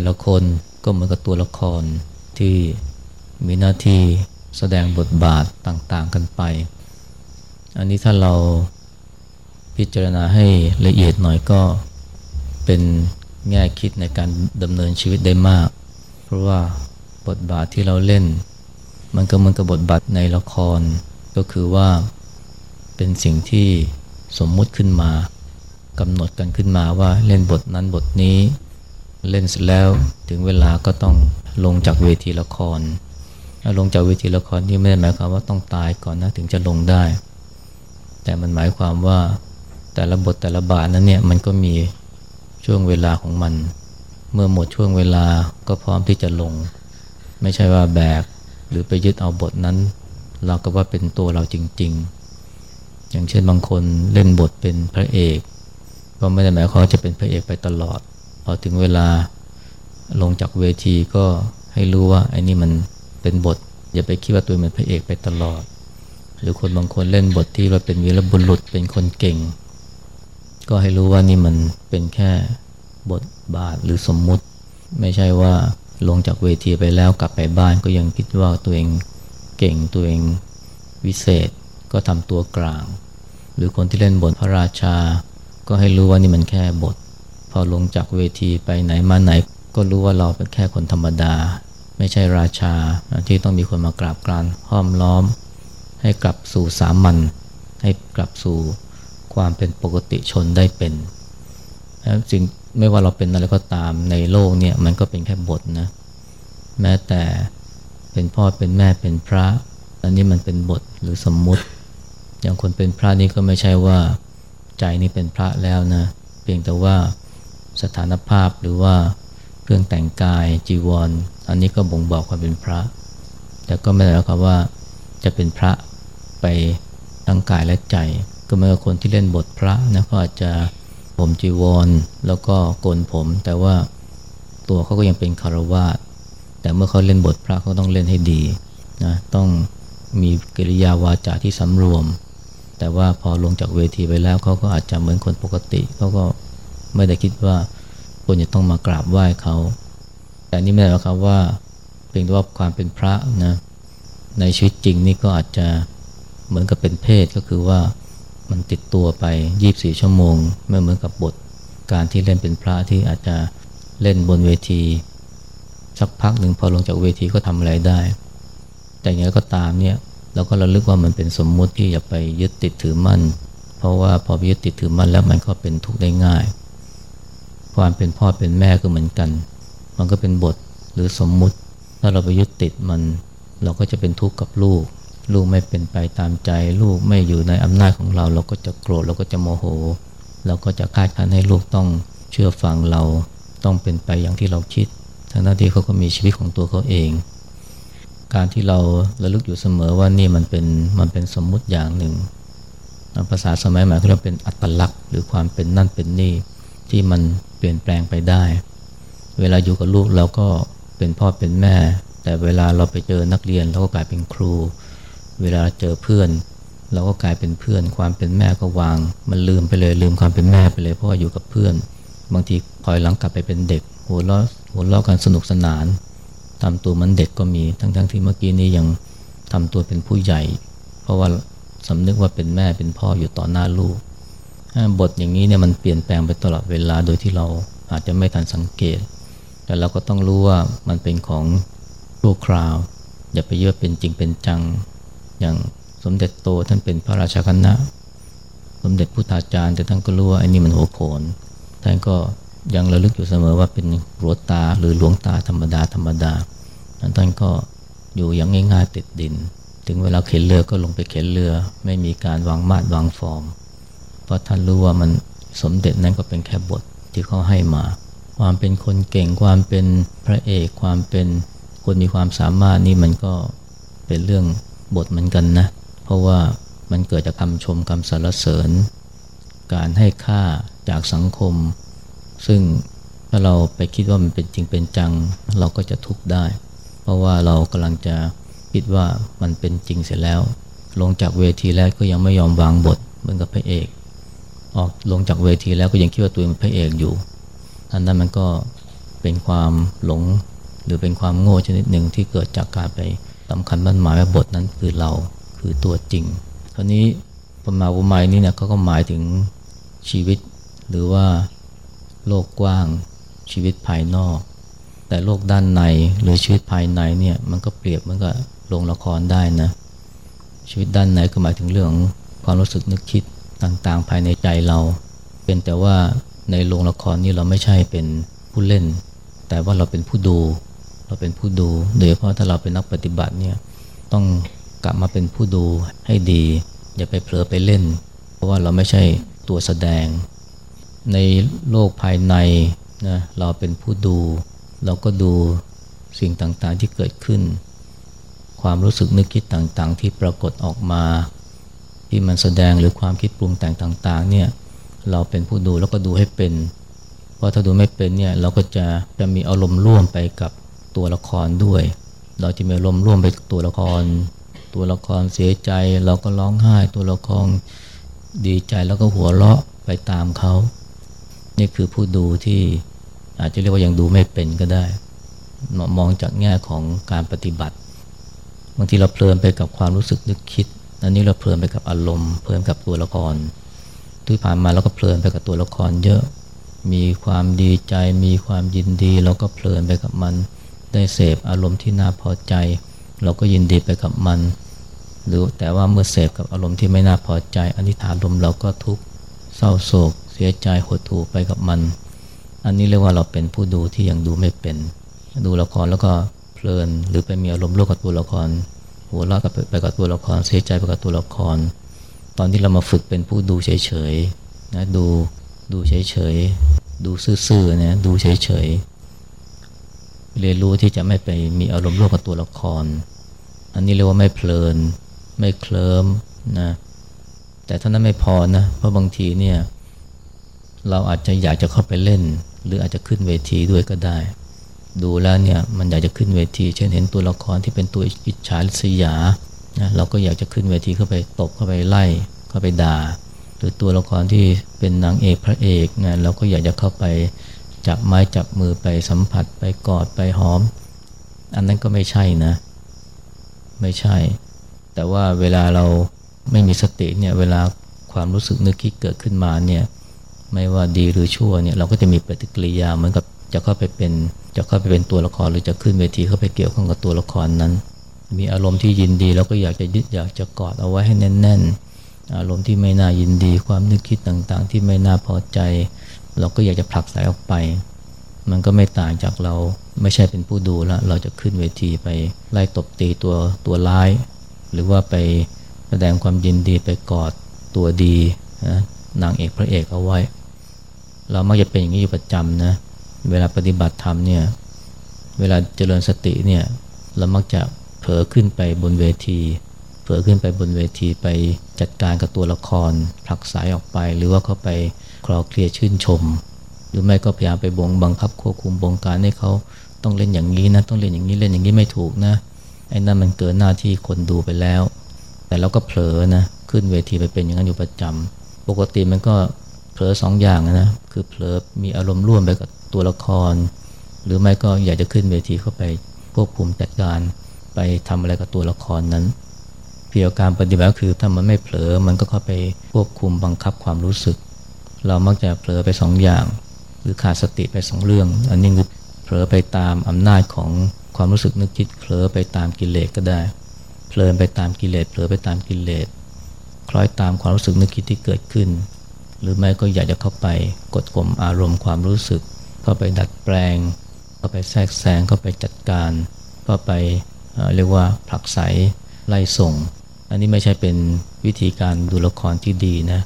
แต่ละคนก็เหมือนกับตัวละครที่มีหน้าที่แสดงบทบาทต่างๆกันไป อันนี้ถ้าเราพิจารณาให้ละเอียดหน่อยก็เป็นแง่คิดในการดำเนินชีวิตได้มาก เพราะว่าบทบาทที่เราเล่น มันก็เหมือนกับบทบาทในละคร ก็คือว่าเป็นสิ่งที่สมมุติขึ้นมากำหนดกันขึ้นมาว่าเล่นบทนั้นบทนี้ เล่นเสร็จแล้วถึงเวลาก็ต้องลงจากเวทีละคร ลงจากเวทีละครนี่ไม่ได้หมายความว่าต้องตายก่อนนะถึงจะลงได้ แต่มันหมายความว่าแต่ละบทแต่ละบาทนั้นเนี่ยมันก็มีช่วงเวลาของมัน เมื่อหมดช่วงเวลาก็พร้อมที่จะลง ไม่ใช่ว่าแบกหรือไปยึดเอาบทนั้น เราก็ว่าเป็นตัวเราจริง ๆ อย่างเช่นบางคนเล่นบทเป็นพระเอก ก็ไม่ได้หมายความว่าจะเป็นพระเอกไปตลอด อถึงเวลาลงจากเวทีก็ให้รู้ว่าไอ้นี่มันเป็นบท อย่าไปคิดว่าตัวเป็นพระเอกไปตลอด หรือคนบางคนเล่นบทที่ว่าเป็นวีรบุรุษเป็นคนเก่ง ก็ให้รู้ว่านี่มันเป็นแค่บทบาทหรือสมมุติ ไม่ใช่ว่าลงจากเวทีไปแล้วกลับไปบ้านก็ยังคิดว่าตัวเองเก่งตัวเองวิเศษก็ทำตัวกลาง หรือคนที่เล่นบทพระราชา ก็ให้รู้ว่านี่มันแค่บท พอลงจากเวทีไปไหนมาไหน ก็รู้ว่าเราเป็นแค่คนธรรมดา ไม่ใช่ราชาที่ต้องมีคนมากราบกรานห้อมล้อม ให้กลับสู่สามัญให้กลับสู่ความเป็นปกติชนได้เป็นสิ่งไม่ว่าเราเป็นอะไรก็ตามในโลกเนี่ยมันก็เป็นแค่บทนะแม้แต่เป็นพ่อเป็นแม่เป็นพระ อันนี้มันเป็นบทหรือสมมุติ อย่างคนเป็นพระนี่ก็ไม่ใช่ว่าใจนี่เป็นพระแล้วนะ เพียงแต่ว่า สถานภาพหรือว่าเครื่องแต่งกายจีวรออันนี้ก็บ่งบอกความเป็นพระ แต่ก็ไม่ได้หมายความว่าจะเป็นพระไปทั้งกายและใจ ก็เหมือนกับคนที่เล่นบทพระนะก็อาจจะผมจีวร แล้วก็โกนผม แต่ว่าตัวเขาก็ยังเป็นคารวาสแต่เมื่อเขาเล่นบทพระเขาต้องเล่นให้ดีนะต้องมีกิริยาวาจาที่สำรวม แต่ว่าพอลงจากเวทีไปแล้วเขาก็อาจจะเหมือนคนปกติเขาก็ ไม่ได้คิดว่าคนจะต้องมากราบไหว้เขา แต่นี่ไม่ได้หมายความว่าเพียงแต่ว่าความเป็นพระนะในชีวิตจริงนี่ก็อาจจะเหมือนกับเป็นเพศก็คือว่ามันติดตัวไป 24 ชั่วโมง ไม่เหมือนกับบทการที่เล่นเป็นพระที่อาจจะเล่นบนเวที สักพักหนึ่งพอลงจากเวทีก็ทำอะไรได้ แต่อย่างไรก็ตามเนี่ยเราก็ระลึกว่ามันเป็นสมมุติที่อย่าไปยึดติดถือมั่น เพราะว่าพอยึดติดถือมั่นแล้วมันก็เป็นทุกข์ได้ง่าย ความเป็นพ่อเป็นแม่ก็เหมือนกัน มันก็เป็นบทหรือสมมุติ ถ้าเราไปยึดติดมัน เราก็จะเป็นทุกข์กับลูก ลูกไม่เป็นไปตามใจ ลูกไม่อยู่ในอำนาจของเรา เราก็จะโกรธเราก็จะโมโห เราก็จะคาดคันให้ลูกต้องเชื่อฟังเราต้องเป็นไปอย่างที่เราคิดทั้งนั้นที่เขาก็มีชีวิตของตัวเขาเอง การที่เราระลึกอยู่เสมอว่านี่มันเป็นมันเป็นสมมุติอย่างหนึ่งภาษาสมัยใหม่เขาเรียกเป็นอัตลักษณ์ หรือความเป็นนั่นเป็นนี่ที่มัน เปลี่ยนแปลงไปได้ เวลาอยู่กับลูกเราก็เป็นพ่อเป็นแม่ แต่เวลาเราไปเจอนักเรียนเราก็กลายเป็นครู เวลาเจอเพื่อน เราก็กลายเป็นเพื่อน ความเป็นแม่ก็วาง มันลืมไปเลยลืมความเป็นแม่ไปเลยเพราะว่าอยู่กับเพื่อน บางทีคอยหลังกลับไปเป็นเด็กหัวเราะหัวเราะกันสนุกสนานทำตัวมันเด็กก็มีทั้งๆทที่เมื่อกี้นี้ยังทำตัวเป็นผู้ใหญ่ เพราะว่าสำนึกว่าเป็นแม่เป็นพ่ออยู่ต่อหน้าลูก บทอย่างนี้เนี่ยมันเปลี่ยนแปลงไปตลอดเวลาโดยที่เราอาจจะไม่ทันสังเกต แต่เราก็ต้องรู้ว่ามันเป็นของชั่วคราว อย่าไปเยอะเป็นจริงเป็นจัง อย่างสมเด็จโตท่านเป็นพระราชาคณะ สมเด็จพุทธาจารย์แต่ท่านก็รู้ว่าไอ้นี่มันหัวโขนท่านก็ยังระลึกอยู่เสมอว่าเป็นหลวงตาหรือหลวงตาธรรมดาธรรมดาท่านก็อยู่อย่างง่ายๆติดดิน ถึงเวลาเข็นเรือก็ลงไปเข็นเรือ ไม่มีการวางมาดวางฟอร์ม ราะท่านรู้ว่ามันสมเด็จนั้นก็เป็นแค่บทที่เขาให้มา ความเป็นคนเก่งความเป็นพระเอกความเป็นคนมีความสามารถนี่มันก็เป็นเรื่องบทเหมือนกันนะ เพราะว่ามันเกิดจากคำชมคำสรรเสริญ การให้ค่าจากสังคม ซึ่งถ้าเราไปคิดว่ามันเป็นจริงเป็นจัง เราก็จะทุกข์ได้ เพราะว่าเรากำลังจะคิดว่ามันเป็นจริงเสร็จแล้ว ลงจากเวทีแล้วก็ยังไม่ยอมวางบทเหมือนกับพระเอก ออกลงจากเวทีแล้วก็ยังคิดว่าตัวเองเป็นพระเอกอยู่อันนั้นมันก็เป็นความหลงหรือเป็นความโง่ชนิดหนึ่งที่เกิดจากการไปสำคัญมั่นหมายว่าบทนั้นคือเราคือตัวจริงคราวนี้ปมาอุไมนี่เนี่ยเขาก็หมายถึงชีวิต หรือว่าโลกกว้างชีวิตภายนอก แต่โลกด้านในหรือชีวิตภายในเนี่ยมันก็เปรียบเหมือนกับโรงละครได้นะชีวิตด้านในก็หมายถึงเรื่องความรู้สึกนึกคิด ต่างๆ ภายในใจเรา เป็นแต่ว่าในโรงละครนี่เราไม่ใช่เป็นผู้เล่น แต่ว่าเราเป็นผู้ดู เราเป็นผู้ดู โดยเฉพาะถ้าเราเป็นนักปฏิบัติเนี่ยต้องกลับมาเป็นผู้ดูให้ดี อย่าไปเผลอไปเล่น เพราะว่าเราไม่ใช่ตัวแสดง ในโลกภายในนะเราเป็นผู้ดู เราก็ดูสิ่งต่างๆที่เกิดขึ้น ความรู้สึกนึกคิดต่างๆ ที่ปรากฏออกมา ที่มันแสดงหรือความคิดปรุงแต่งต่างๆเนี่ยเราเป็นผู้ดูแล้วก็ดูให้เป็น เพราะถ้าดูไม่เป็นเนี่ยเราก็จะจะมีอารมณ์ร่วมไปกับตัวละครด้วย เราจะมีอารมณ์ร่วมไปกับตัวละคร ตัวละครเสียใจ เราก็ร้องไห้ ตัวละครดีใจแล้วก็หัวเราะไปตามเขา นี่คือผู้ดูที่อาจจะเรียกว่ายังดูไม่เป็นก็ได้ มองจากแง่ของการปฏิบัติ บางทีเราเพลินไปกับความรู้สึกนึกคิด อันนี้เราเพลินไปกับอารมณ์เพลินกับตัวละคร ที่ผ่านมาเราก็เพลินไปกับตัวละครเยอะ มีความดีใจ มีความยินดีเราก็เพลินไปกับมัน ได้เสพอารมณ์ที่น่าพอใจ เราก็ยินดีไปกับมัน หรือแต่ว่าเมื่อเสพกับอารมณ์ที่ไม่น่าพอใจอนิฐานลมเราก็ทุกข์เศร้าโศก เสียใจหดหู่ไปกับมัน อันนี้เรียกว่าเราเป็นผู้ดูที่ยังดูไม่เป็น ดูละครแล้วก็เพลินหรือไปมีอารมณ์ร่วมกับตัวละคร หัวเราะกับไปกับตัวละครเสียใจไปกับตัวละคร ตอนที่เรามาฝึกเป็นผู้ดูเฉยๆนะดูดูเฉยๆดูซื่อๆนะดูเฉยๆเรียนรู้ที่จะไม่ไปมีอารมณ์ร่วมกับตัวละคร อันนี้เรียกว่าไม่เพลิน ไม่เคลิ้มนะแต่ท่านั้นไม่พอนะเพราะบางทีเนี่ยเราอาจจะอยากจะเข้าไปเล่น หรืออาจจะขึ้นเวทีด้วยก็ได้ ดูแล้วเนี่ยมันอยากจะขึ้นเวที เช่นเห็นตัวละครที่เป็นตัวอิจฉาริษยานะเราก็อยากจะขึ้นเวทีเข้าไปตบเข้าไปไล่เข้าไปด่า หรือตัวละครที่เป็นนางเอกพระเอกนะเราก็อยากจะเข้าไปจับไม้จับมือไปสัมผัสไปกอดไปหอม อันนั้นก็ไม่ใช่นะ ไม่ใช่ แต่ว่าเวลาเราไม่มีสติเนี่ยเวลาความรู้สึกนึกคิดเกิดขึ้นมาเนี่ยไม่ว่าดีหรือชั่วเนี่ยเราก็จะมีปฏิกิริยาเหมือนกับจะเข้าไปเป็น จะเข้าไปเป็นตัวละครหรือจะขึ้นเวทีเข้าไปเกี่ยวข้องกับตัวละครนั้น มีอารมณ์ที่ยินดีเราก็อยากจะยึดอยากจะกอดเอาไว้ให้แน่น ๆ อารมณ์ที่ไม่น่ายินดี ความนึกคิดต่างๆ ที่ไม่น่าพอใจ เราก็อยากจะผลักสายออกไป มันก็ไม่ต่างจากเราไม่ใช่เป็นผู้ดูแล้วเราจะขึ้นเวทีไปไล่ตบตีตัวตัวร้าย หรือว่าไปแสดงความยินดีไปกอดตัวดีนะนางเอกพระเอกเอาไว้ เรามักจะเป็นอย่างนี้อยู่ประจำนะเเวลาปฏิบัติธรรมเนี่ยเวลาเจริญสติเนี่ยเรามักจะเผลอขึ้นไปบนเวที เผลอขึ้นไปบนเวทีไปจัดการกับตัวละครผลักสายออกไป หรือว่าเขาไปคลอเคลียชื่นชม หรือไม่ก็พยายามไปบงบังคับควบคุมบงการให้เขาต้องเล่นอย่างนี้นะต้องเล่นอย่างนี้เล่นอย่างนี้ไม่ถูกนะไอ้นั่นมันเกินหน้าที่คนดูไปแล้ว แต่เราก็เผลอนะขึ้นเวทีไปเป็นอย่างนั้นอยู่ประจำปกติมันก็เผลอสองอย่างนะคือเผลอมีอารมณ์ร่วมไปกับ ตัวละคร หรือไม่ก็อยากจะขึ้นเวทีเข้าไปควบคุมจัดการไปทำอะไรกับตัวละครนั้น เพียงการปฏิบัติคือถ้ามันไม่เผลอมันก็เข้าไปควบคุมบังคับความรู้สึก เรามักจะเผลอไปสองอย่าง หรือขาดสติไปสองเรื่อง อันนี้คือเผลอไปตามอำนาจของความรู้สึกนึกคิดเผลอไปตามกิเลสก็ได้เผลอไปตามกิเลสเผลอไปตามกิเลสคล้อยตามความรู้สึกนึกคิดที่เกิดขึ้น หรือไม่ก็อยากจะเข้าไปกดข่มอารมณ์ความรู้สึก เข้าไปดัดแปลง เข้าไปแทรกแซงเข้าไปจัดการเข้าไปเรียกว่าผลักไสไล่ส่ง อันนี้ไม่ใช่เป็นวิธีการดูละครที่ดีนะ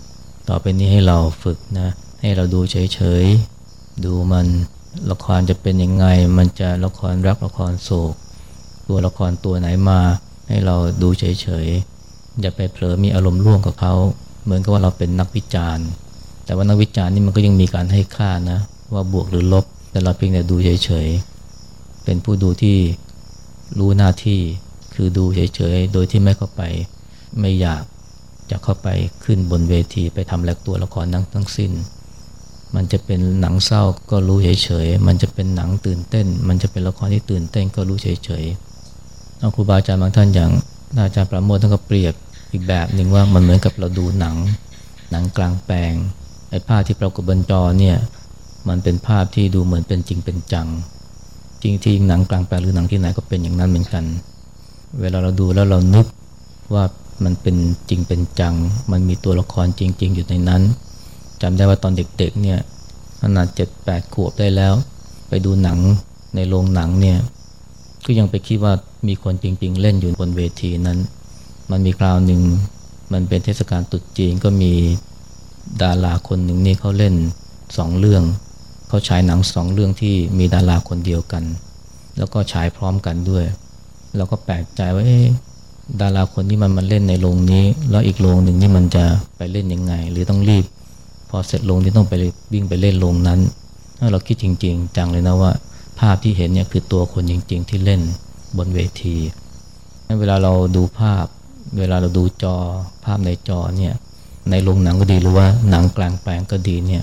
ต่อไปนี้ให้เราฝึกนะให้เราดูเฉยๆ ดูมันละครจะเป็นยังไง มันจะละครรักละครโศก ตัวละครตัวไหนมา ให้เราดูเฉยๆ อย่าไปเผลอมีอารมณ์ร่วมกับเขา เหมือนกับว่าเราเป็นนักวิจารณ์ แต่ว่านักวิจารณ์นี่มันก็ยังมีการให้ค่านะ ว่าบวกหรือลบ แต่เราเพียงแต่ดูเฉยๆ เป็นผู้ดูที่รู้หน้าที่คือดูเฉยๆ โดยที่ไม่เข้าไปไม่อยากจะเข้าไปขึ้นบนเวทีไปทำแลกตัวละครนั้งทั้งสิ้น มันจะเป็นหนังเศร้าก็รู้เฉยๆ มันจะเป็นหนังตื่นเต้น มันจะเป็นละครที่ตื่นเต้นก็รู้เฉยๆครูบาอาจารย์บางท่านอย่างอาจารย์ประโมทท่านก็เปรียบอีกแบบหนึ่งว่ามันเหมือนกับเราดูหนัง หนังกลางแปลงไอ้ภาพที่ปรากฏบนจอเนี่ย มันเป็นภาพที่ดูเหมือนเป็นจริงเป็นจัง จริงที่หนังกลางแปลงหรือหนังที่ไหนก็เป็นอย่างนั้นเหมือนกัน เวลาเราดูแล้วเรานึกว่ามันเป็นจริงเป็นจัง มันมีตัวละครจริง ๆ อยู่ในนั้นจำได้ว่าตอนเด็กๆเนี่ยขนาดเจ็ดแปดขวบได้แล้ว ไปดูหนังในโรงหนังเนี่ยก็ยังไปคิดว่ามีคนจริง ๆ เล่นอยู่บนเวทีนั้น มันมีคราวหนึ่งมันเป็นเทศกาลตรุษจีนก็มีดาราคนหนึ่งนี่เขาเล่นสองเรื่อง เขาฉายหนังสองเรื่องที่มีดาราคนเดียวกัน แล้วก็ฉายพร้อมกันด้วย เราก็แปลกใจว่าดาราคนที่มันมาเล่นในโรงนี้ แล้วอีกโรงหนึ่งนี่มันจะไปเล่นยังไง หรือต้องรีบ พอเสร็จโรงที่ต้องไปวิ่งไปเล่นโรงนั้นถ้าเราคิดจริง ๆ จังเลยนะว่า ภาพที่เห็นเนี่ยคือตัวคนจริง ๆ ที่เล่นบนเวทีเวลาเราดูภาพ เวลาเราดูจอภาพในจอเนี่ยในโรงหนังก็ดีหรือว่าหนังกลางแปลงก็ดีเนี่ย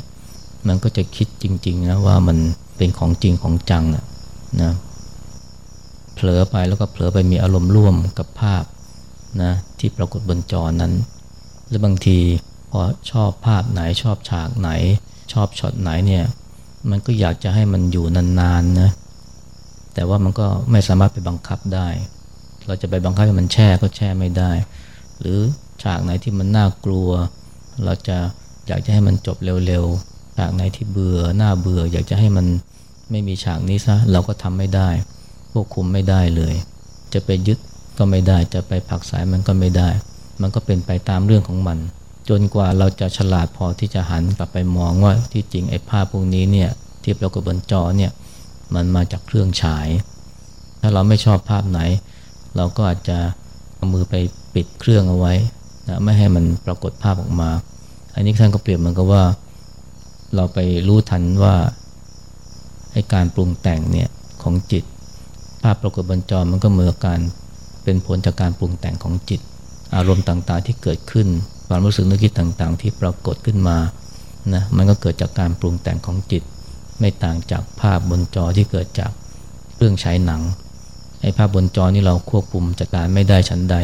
มันก็จะคิดจริงๆนะว่ามันเป็นของจริงของจังนะนะเผลอไปแล้วก็เผลอไปมีอารมณ์ร่วมกับภาพนะที่ปรากฏบนจอนั้น และบางทีพอชอบภาพไหนชอบฉากไหน ชอบช็อตไหนเนี่ยมันก็อยากจะให้มันอยู่นานๆนะแต่ว่ามันก็ไม่สามารถไปบังคับได้ เราจะไปบังคับให้มันแช่ก็แช่ไม่ได้ หรือฉากไหนที่มันน่ากลัว เราจะอยากจะให้มันจบเร็วๆ ฉากไหนที่เบื่อหน้าเบื่อ อยากจะให้มันไม่มีฉากนี้ซะเราก็ทำไม่ได้ควบคุมไม่ได้เลย จะไปยึดก็ไม่ได้จะไปผักสายมันก็ไม่ได้ มันก็เป็นไปตามเรื่องของมัน จนกว่าเราจะฉลาดพอที่จะหันกลับไปมองว่าที่จริงไอ้ภาพพวกนี้เนี่ยที่ปรากฏบนจอเนี่ยมันมาจากเครื่องฉาย ถ้าเราไม่ชอบภาพไหน เราก็อาจจะเอามือไปปิดเครื่องเอาไว้นะไม่ให้มันปรากฏภาพออกมา อันนี้ท่านก็เปรียบเหมือนกับว่า เราไปรู้ทันว่าให้การปรุงแต่งเนี่ยของจิต ภาพปรากฏบนจอมันก็เหมือนการเป็นผลจากการปรุงแต่งของจิต อารมณ์ต่างๆที่เกิดขึ้น ความรู้สึกนึกคิดต่างๆ ที่ปรากฏขึ้นมานะมันก็เกิดจากการปรุงแต่งของจิต ไม่ต่างจากภาพบนจอที่เกิดจากเครื่องใช้หนังไอ้ภาพบนจอนี่เราควบคุมจัดการไม่ได้ชั้นใด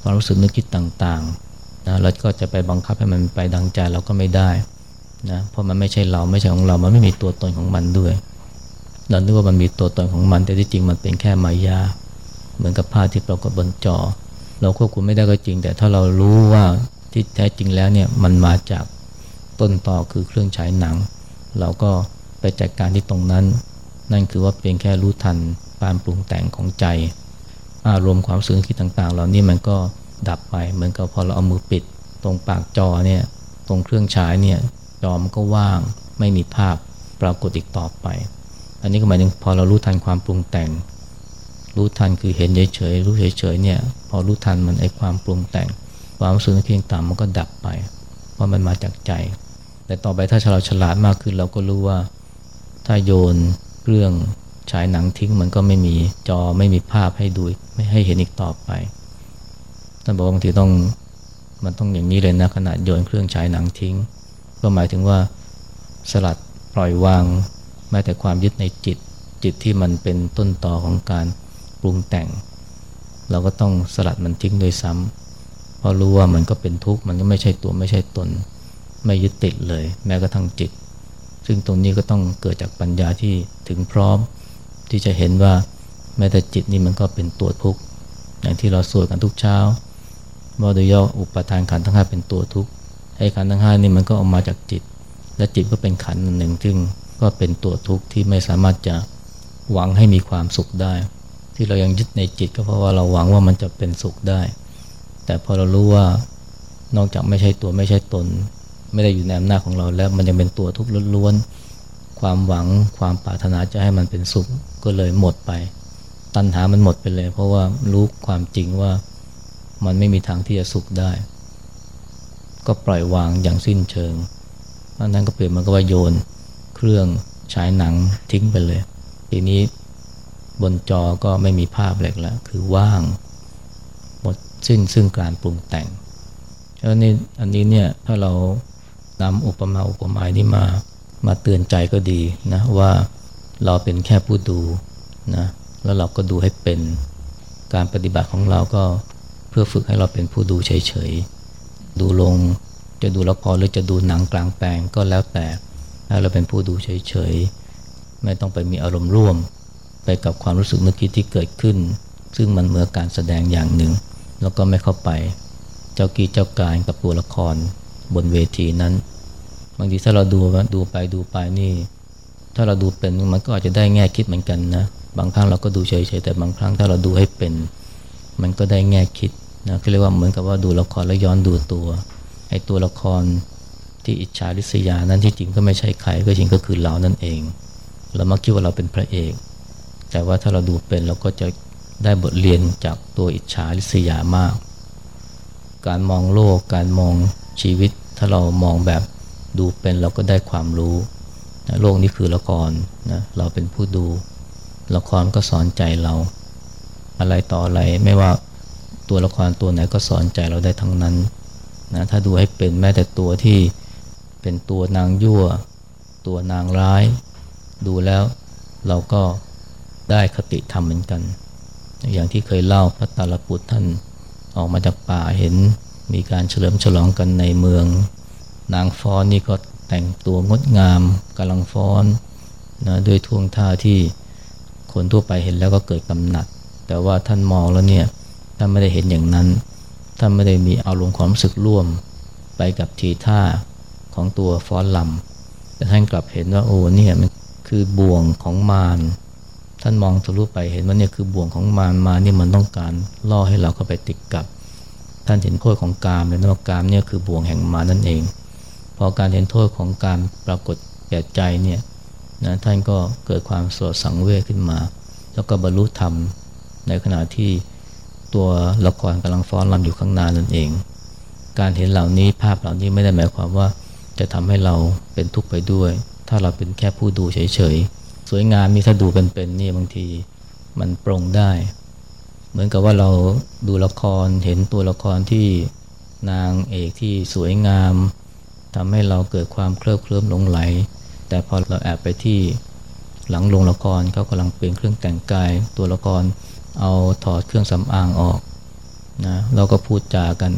ความรู้สึกนึกคิดต่างๆนะเราก็จะไปบังคับให้มันไปดังใจเราก็ไม่ได้ นะเพราะมันไม่ใช่เราไม่ใช่ของเรา มันไม่มีตัวตนของมันด้วย เราคิดว่ามันมีตัวตนของมัน แต่ที่จริงมันเป็นแค่มายา เหมือนกับภาพที่ปรากฏบนจอ เราควบคุมไม่ได้ก็จริง แต่ถ้าเรารู้ว่าที่แท้จริงแล้วเนี่ยมันมาจากต้นต่อคือเครื่องฉายหนัง เราก็ไปจัดการที่ตรงนั้น นั่นคือว่าเพียงแค่รู้ทันการปรุงแต่งของใจ อารมณ์ความสึกคิดต่างๆเหล่านี้มันก็ดับไปเหมือนกับพอเราเอามือปิด ตรงปากจอเนี่ยตรงเครื่องฉายเนี่ย จอมก็ว่าง ไม่มีภาพปรากฏอีกต่อไป อันนี้ก็หมายถึงพอเรารู้ทันความปรุงแต่ง รู้ทันคือเห็นเฉยๆรู้เฉยๆเนี่ยพอรู้ทันมันไอความปรุงแต่ง ความรู้สึกเพียงต่ำมันก็ดับไป เพราะมันมาจากใจ แต่ต่อไปถ้าเราฉลาดมากขึ้นเราก็รู้ว่า ถ้าโยนเครื่องฉายหนังทิ้งมันก็ไม่มีจอไม่มีภาพให้ดูไม่ให้เห็นอีกต่อไปท่านบอกบางทีต้องมันต้องอย่างนี้เลยนะขณะโยนเครื่องฉายหนังทิ้ง ก็หมายถึงว่าสลัดปล่อยวางแม้แต่ความยึดในจิตจิตที่มันเป็นต้นต่อของการปรุงแต่ง เราก็ต้องสลัดมันทิ้งโดยซ้ำเพราะรู้ว่ามันก็เป็นทุกข์มันก็ไม่ใช่ตัวไม่ใช่ตน ไม่ยึดติดเลย แม้กระทั่งจิต ซึ่งตรงนี้ก็ต้องเกิดจากปัญญาที่ถึงพร้อม ที่จะเห็นว่าแม้แต่จิตนี่มันก็เป็นตัวทุกข์อย่างที่เราสวดกันทุกเช้าว่าโดยย่ออุปทานขันธ์ทั้งห้าเป็นตัวทุกข์ ไอ้ขันทั้งห้านี่มันก็ออกมาจากจิต และจิตก็เป็นขันหนึ่งซึ่งก็เป็นตัวทุกข์ที่ไม่สามารถจะหวังให้มีความสุขได้ ที่เรายังยึดในจิตก็เพราะว่าเราหวังว่ามันจะเป็นสุขได้ แต่พอเรารู้ว่านอกจากไม่ใช่ตัวไม่ใช่ตน ไม่ได้อยู่ในอำนาจของเราแล้วมันยังเป็นตัวทุกข์ล้วนๆความหวังความปรารถนาจะให้มันเป็นสุขก็เลยหมดไป ตัณหามันหมดไปเลย เพราะว่ารู้ความจริงว่ามันไม่มีทางที่จะสุขได้ ก็ปล่อยวางอย่างสิ้นเชิงนั้นก็เปลี่ยนมันก็ว่าโยนเครื่องฉายหนังทิ้งไปเลย ทีนี้บนจอก็ไม่มีภาพเล็กแล้ว คือว่าง หมดสิ้นซึ่งการปรุงแต่งแล้วนี่อันนี้เนี่ยถ้าเรานำอุปมาอุปไมยนี้มามาเตือนใจก็ดีนะว่าเราเป็นแค่ผู้ดูนะแล้วเราก็ดูให้เป็นการปฏิบัติของเราก็เพื่อฝึกให้เราเป็นผู้ดูเฉยๆ ดูลง จะดูละครหรือจะดูหนังกลางแปลงก็แล้วแต่ถ้าเราเป็นผู้ดูเฉยๆ ไม่ต้องไปมีอารมณ์ร่วม ไปกับความรู้สึกนึกคิดที่เกิดขึ้น ซึ่งมันเหมือนการแสดงอย่างหนึ่ง แล้วก็ไม่เข้าไป เจ้ากี้เจ้าการกับตัวละครบนเวทีนั้น บางทีถ้าเราดูดูไปดูไปนี่ ถ้าเราดูเป็นมันก็อาจจะได้แง่คิดเหมือนกันนะ บางครั้งเราก็ดูเฉยๆแต่บางครั้งถ้าเราดูให้เป็น มันก็ได้แง่คิด นะเรียกว่าเหมือนกับว่าดูละครแล้วย้อนดูตัวไอ้ตัวละครที่อิจฉาริษยานั้นที่จริงก็ไม่ใช่ใครก็จริงก็คือเรานั่นเอง เรามักคิดว่าเราเป็นพระเอก แต่ว่าถ้าเราดูเป็นเราก็จะได้บทเรียนจากตัวอิจฉาริษยามาก การมองโลกการมองชีวิต ถ้าเรามองแบบดูเป็นเราก็ได้ความรู้นะโลกนี้คือละครนะเราเป็นผู้ดู ละครก็สอนใจเรา อะไรต่ออะไรไม่ว่า ตัวละครตัวไหนก็สอนใจเราได้ทั้งนั้นนะถ้าดูให้เป็นแม้แต่ตัวที่เป็นตัวนางยั่ว ตัวนางร้าย ดูแล้วเราก็ได้คติธรรมเหมือนกัน อย่างที่เคยเล่าพระตาลปุตท่านออกมาจากป่าเห็นมีการเฉลิมฉลองกันในเมือง นางฟ้อนนี่ก็แต่งตัวงดงามกำลังฟ้อนนะด้วยท่วงท่าที่คนทั่วไปเห็นแล้วก็เกิดกำหนัด แต่ว่าท่านมองแล้วเนี่ย ท่านไม่ได้เห็นอย่างนั้น ท่านไม่ได้มีอารมณ์ความรู้สึกร่วมไปกับทีท่าของตัวฟ้อนลำแต่ท่านกลับเห็นว่าโอ้เนี่ยมันคือบ่วงของมารท่านมองทะลุไปเห็นว่าเนี่ยคือบ่วงของมารมานี่มันต้องการล่อให้เราเข้าไปติดกับ ท่านเห็นโทษของกามเลยนะว่ากามเนี่ยคือบ่วงแห่งมานั่นเอง พอการเห็นโทษของการปรากฏแก่ใจเนี่ยนะท่านก็เกิดความสดสังเวชขึ้นมา แล้วก็บรรลุธรรมในขณะที่ ตัวละครกำลังฟ้อนรำอยู่ข้างหน้านั่นเอง การเห็นเหล่านี้ภาพเหล่านี้ไม่ได้หมายความว่า จะทำให้เราเป็นทุกข์ไปด้วย ถ้าเราเป็นแค่ผู้ดูเฉยๆ สวยงามนี่ถ้าดูเป็นๆนี่บางทีมันปรงได้ เหมือนกับว่าเราดูละครเห็นตัวละครที่นางเอกที่สวยงามทำให้เราเกิดความเคลิบเคลิ้มหลงไหล แต่พอเราแอบไปที่หลังโรงละครเขากำลังเปลี่ยนเครื่องแต่งกาย ตัวละคร เอาถอดเครื่องสำอางออกนะเราก็พูดจากัน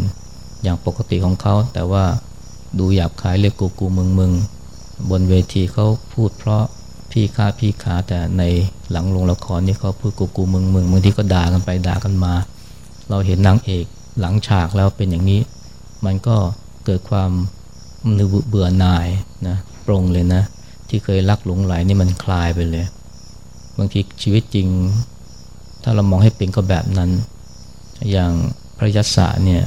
อย่างปกติของเขา แต่ว่าดูหยาบคายเรียกกูกูมึงมึงบนเวทีเขาพูดเพราะพี่ค้าพี่ขาแต่ในหลังลงละครนี่เขาพูดกูกูมึงมึงบางทีก็ด่ากันไปด่ากันมา เราเห็นนางเอกหลังฉากแล้วเป็นอย่างนี้ มันก็เกิดความนึเบื่อหน่ายนะปรงเลยนะ ที่เคยรักหลงไหลนี่มันคลายไปเลย บางทีชีวิตจริง ถ้าเรามองให้เป็นก็แบบนั้น อย่างพระยัสสะเนี่ย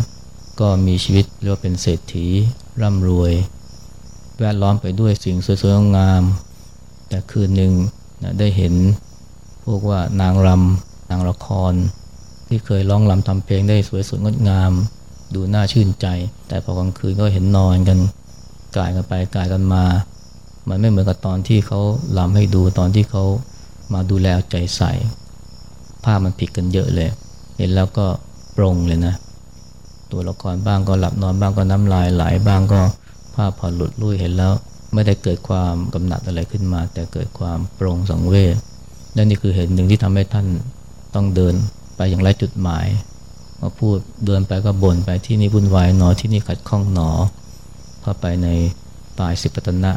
ก็มีชีวิตเรียกว่าเป็นเศรษฐีร่ำรวย แวดล้อมไปด้วยสิ่งสวยๆงาม แต่คืนหนึ่งนะได้เห็นพวกว่านางรำนางละคร ที่เคยร้องรำทำเพลงได้สวยสดงดงาม ดูน่าชื่นใจ แต่พอกลางคืนก็เห็นนอนกันกายกันไปกายกันมา มันไม่เหมือนกับตอนที่เขาลำให้ดูตอนที่เขามาดูแลใจใส่ ภาพมันผิดกันเยอะเลย เห็นแล้วก็ปรงเลยนะ ตัวละครบ้างก็หลับนอนบ้างก็น้ำลายไหลบ้างก็ภาพผ่อนหลุดลุ่ยเห็นแล้ว ไม่ได้เกิดความกำหนัดอะไรขึ้นมา แต่เกิดความปรงสังเวชและนี่คือเหตุหนึ่งที่ทำให้ท่านต้องเดินไปอย่างไรจุดหมายมาพูดเดินไปก็บ่นไปที่นี่วุ่นวายหนอที่นี่ขัดข้องหนอพอไปในป่ายสิปตนะ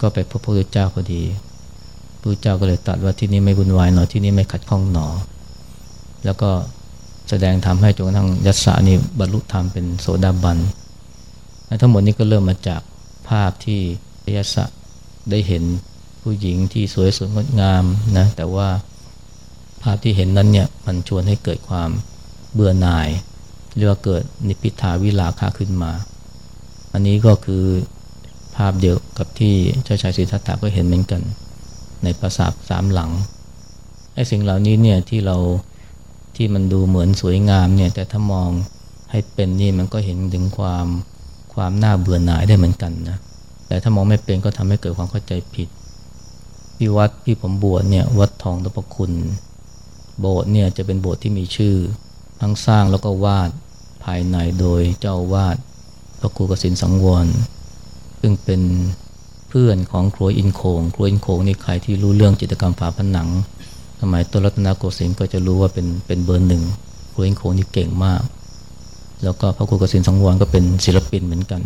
ก็ไปพบพระพุทธเจ้าพอดีพระพุทธเจ้าก็เลยตรัสว่าที่นี่ไม่วุ่นวายหนอที่นี่ไม่ขัดข้องหนอ แล้วก็แสดงทำให้จนกระทั่งยัสสานี่บรรลุธรรมเป็นโสดาบันทั้งหมดนี้ก็เริ่มมาจากภาพที่ยัสสะได้เห็นผู้หญิงที่สวยสดงดงามนะแต่ว่าภาพที่เห็นนั้นเนี่ยมันชวนให้เกิดความเบื่อหน่ายเรียกว่าเกิดนิพิทาวิลาคาขึ้นมา อันนี้ก็คือภาพเดียวกับที่เจ้าชายสิทธัตถะก็เห็นเหมือนกัน ในปราสาทสามหลังไอ้สิ่งเหล่านี้เนี่ยที่เรา ที่มันดูเหมือนสวยงามเนี่ยแต่ถ้ามองให้เป็นนี่มันก็เห็นถึงความความน่าเบื่อหน่ายได้เหมือนกันนะแต่ถ้ามองไม่เป็นก็ทำให้เกิดความเข้าใจผิดที่วัดที่ผมบวชเนี่ยวัดทองนพคุณ โบสถ์เนี่ยจะเป็นโบสถ์ที่มีชื่อ ทั้งสร้างแล้วก็วาดภายในโดยเจ้าวาสพระครูกสิณสังวร ซึ่งเป็นเพื่อนของขรัวอินโข่งขรัวอินโข่งนี่ใครที่รู้เรื่องจิตรกรรมฝาผนัง สมัยต้นรัตนโกสินทร์ก็จะรู้ว่าเป็นเป็นเบอร์หนึ่งครัวอินโคงนี่เก่งมาก แล้วก็พระครูกสินสังวรก็เป็นศิลปินเหมือนกัน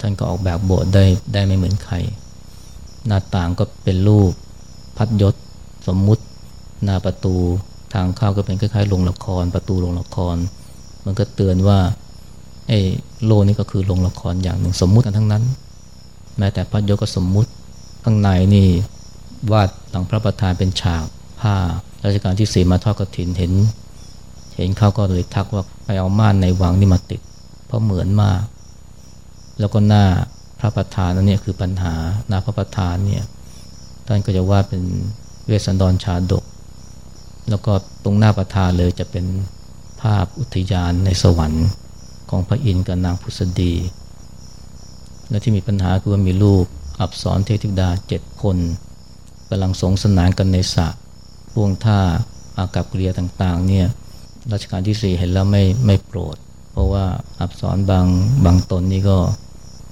ท่านก็ออกแบบโบสถ์ได้ได้ไม่เหมือนใคร หน้าต่างก็เป็นรูปพัดยศสมมุติ หน้าประตูทางเข้าก็เป็นคล้ายๆโรงละคร ประตูโรงละคร มันก็เตือนว่าไอ้โลนี่ก็คือโรงละครอย่างหนึ่งสมมุติกันทั้งนั้น แม้แต่พระยศก็สมมุติข้างในนี่วาดหลังพระประธานเป็นฉาก ผ้าราชการที่สีมาทอดกระถินเห็น เห็นเขาก็เลยทักว่าไปเอาม่านในวังนี่มาติด เพราะเหมือนมาก แล้วก็หน้าพระประธานนั่นเนี่ยคือปัญหาหน้าพระประธานเนี่ยท่านก็จะวาดเป็นเวสสันดรชาดก แล้วก็ตรงหน้าประธานเลยจะเป็นภาพอุทยานในสวรรค์ของพระอินทร์กับนางพุทธดี และที่มีปัญหาคือว่ามีลูกอับสรเทพธิดาเจ็ดคนกำลังสงสนานกันในสระ พ่วงท่าอากับกริยาต่างๆเนี่ยรัชกาลที่สี่เห็นแล้วไม่ไม่โปรด เพราะว่าอับสรบางบางตนนี่ก็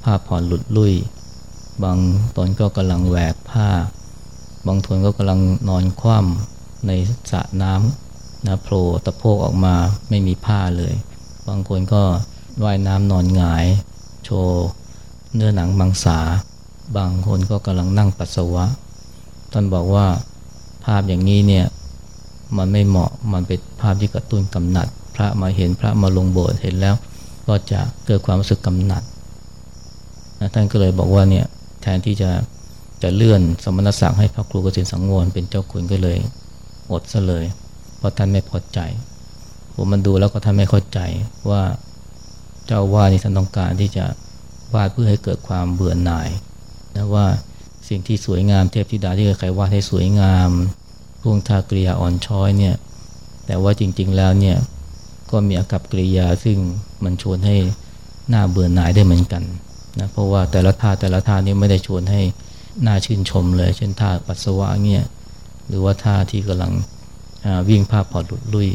ผ้าผ่อนหลุดลุ่ย บางตนก็กำลังแหวกผ้า บางทนก็กำลังนอนคว่ำในสระน้ำนะโผล่ตะโพกออกมาไม่มีผ้าเลย บางคนก็ว่ายน้ำนอนหงาย โชว์เนื้อหนังมังสา บางคนก็กำลังนั่งปัสสาวะ ท่านบอกว่า ภาพอย่างนี้เนี่ยมันไม่เหมาะมันเป็นภาพที่กระตุ้นกำหนัด พระมาเห็นพระมาลงโบสถ์เห็นแล้ว ก็จะเกิดความรู้สึกกำหนัดนะท่านก็เลยบอกว่าเนี่ยแทนที่จะจะเลื่อนสมณศักดิ์ให้พระครูกสินสังวรเป็นเจ้าคุณก็เลยอดซะเลย เพราะท่านไม่พอใจ ผมมันดูแล้วก็ท่านไม่เข้าใจว่าเจ้าว่านี่ท่านต้องการที่จะวาดเพื่อให้เกิดความเบื่อหน่ายนะว่า สิ่งที่สวยงามเทพธิดาที่ใครวาดให้สวยงามพวงทากริยาอ่อนช้อยเนี่ยแต่ว่าจริง ๆแล้วเนี่ยก็มีอากับกริยาซึ่งมันชวนให้หน้าเบื่อหน่ายได้เหมือนกันนะเพราะว่าแต่ละท่าแต่ละท่านี่ไม่ได้ชวนให้หน้าชื่นชมเลย เช่นท่าปัสสาวะเนี่ยหรือว่าท่าที่กำลังวิ่งภาพพอดหลุดลุย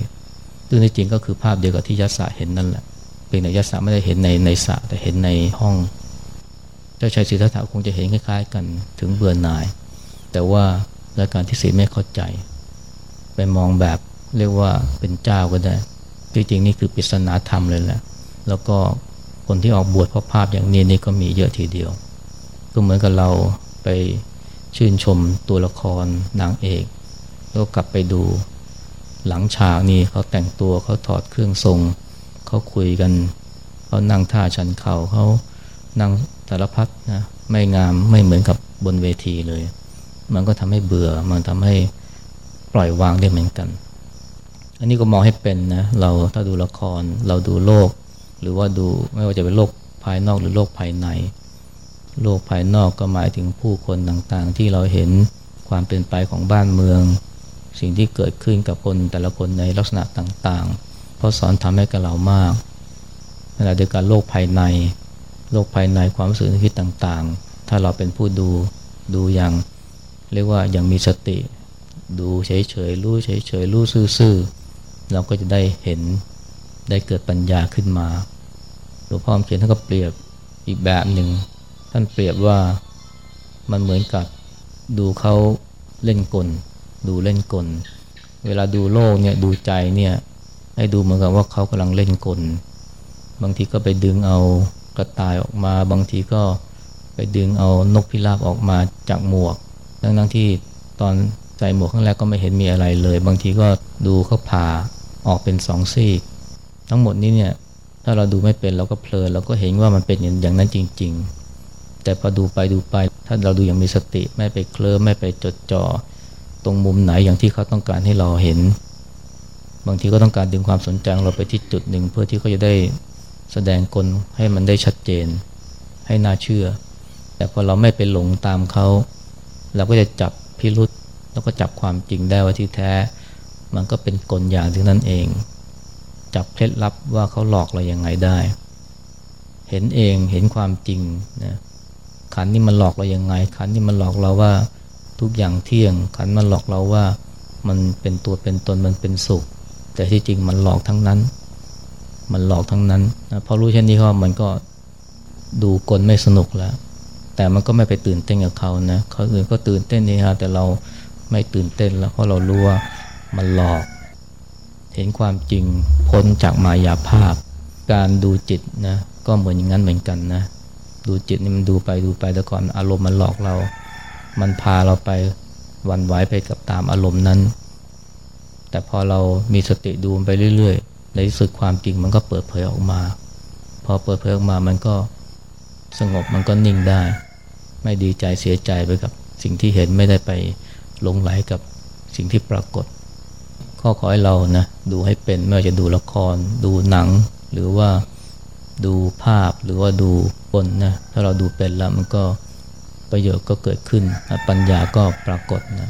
ซึ่งในจริงก็คือภาพเดียวกับที่ยัสสะเห็นนั่นแหละเพียงแต่ยัสสะไม่ได้เห็นในในสระแต่เห็นในห้อง เจ้าชายสิทธัตถะคงจะเห็นคล้ายๆ กันถึงเบื่อหน่าย แต่ว่าและการที่สีไม่เข้าใจ ไปมองแบบเรียกว่าเป็นเจ้าก็ได้ จริงๆนี่คือปริศนาธรรมเลยแหละ แล้วก็คนที่ออกบวชเพราะภาพอย่างนี้นี่ก็มีเยอะทีเดียว ก็เหมือนกับเราไปชื่นชมตัวละครนางเอก แล้วกลับไปดูหลังฉากนี่เขาแต่งตัวเขาถอดเครื่องทรง เขาคุยกัน เขานั่งท่าชันเข่าเขา นั่งสารพัดนะไม่งามไม่เหมือนกับบนเวทีเลย มันก็ทำให้เบื่อ มันทำให้ปล่อยวางได้เหมือนกัน อันนี้ก็มองให้เป็นนะ เราถ้าดูละครเราดูโลก หรือว่าดูไม่ว่าจะเป็นโลกภายนอกหรือโลกภายใน โลกภายนอกก็หมายถึงผู้คนต่างๆ ที่เราเห็นความเป็นไปของบ้านเมือง สิ่งที่เกิดขึ้นกับคนแต่ละคนในลักษณะต่างๆ เพราะสอนทำให้กับเรามากขณะเดียวกันโลกภายใน โลกภายในความรู้สึกนึกคิดต่างๆ ถ้าเราเป็นผู้ดูดูอย่าง เรียกว่าอย่างมีสติ ดูเฉยๆรู้เฉยๆรู้ซื่อๆเราก็จะได้เห็นได้เกิดปัญญาขึ้นมาหลวงพ่อเขียนท่านก็เปรียบอีกแบบหนึ่งท่านเปรียบว่ามันเหมือนกับดูเขาเล่นกล ดูเล่นกล เวลาดูโลกเนี่ยดูใจเนี่ยให้ดูเหมือนกับว่าเขากำลังเล่นกล บางทีก็ไปดึงเอา กระต่ายออกมา บางทีก็ไปดึงเอานกพิราบออกมาจากหมวก ทั้งทั้งที่ตอนใส่หมวกข้างแรกก็ไม่เห็นมีอะไรเลย บางทีก็ดูเขาผ่าออกเป็นสองซี่ทั้งหมดนี้เนี่ยถ้าเราดูไม่เป็นเราก็เพลินเราก็เห็นว่ามันเป็นอย่างนั้นจริง ๆ แต่พอดูไปดูไป ถ้าเราดูอย่างมีสติไม่ไปเคลิ้มไม่ไปจดจ่อตรงมุมไหนอย่างที่เขาต้องการให้เราเห็น บางทีก็ต้องการดึงความสนใจเราไปที่จุดหนึ่ง เพื่อที่เขาจะได้ สดงกลให้มันได้ชัดเจน ให้น่าเชื่อ แต่พอเราไม่ไปหลงตามเขาเราก็จะจับพิรุษแล้วก็จับความจริงได้ว่าที่แท้ มันก็เป็นกลอย่างที่นั่นเอง จับเคล็ดลับว่าเขาหลอกเราอยังไงได้ เห็นเองเห็นความจริงนะขันนี่มันหลอกเราอยังไง ขันนี่มันหลอกเราว่าทุกอย่างเที่ยง ขันมันหลอกเราว่ามันเป็นตัวเป็นตนมันเป็นสุข แต่ที่จริงมันหลอกทั้งนั้น มันหลอกทั้งนั้นนะพอรู้เช่นนี้ก็มันก็ดูกลไม่สนุกแล้ว แต่มันก็ไม่ไปตื่นเต้นกับเขานะเขาอื่นก็ตื่นเต้นนี่ฮะแต่เราไม่ตื่นเต้นแล้วเพราะเรารู้ว่ามันหลอก เห็นความจริงพ้นจากมายาภาพ การดูจิตนะก็เหมือนอย่างนั้นเหมือนกันนะดูจิตนี่มันดูไปดูไปแต่ก่อนอารมณ์มันหลอกเรา มันพาเราไปวันไหวไปกับตามอารมณ์นั้น แต่พอเรามีสติดูไปเรื่อยๆ ในที่สุดความจริงมันก็เปิดเผยออกมา พอเปิดเผยออกมามันก็สงบมันก็นิ่งได้ ไม่ดีใจเสียใจไปกับสิ่งที่เห็นไม่ได้ไปหลงไหลกับสิ่งที่ปรากฏ ข้อขอให้เรานะดูให้เป็นไม่ว่าจะดูละคร ดูหนัง หรือว่าดูภาพหรือว่าดูบนนะถ้าเราดูเป็นแล้วมันก็ประโยชน์ก็เกิดขึ้นปัญญาก็ปรากฏนะ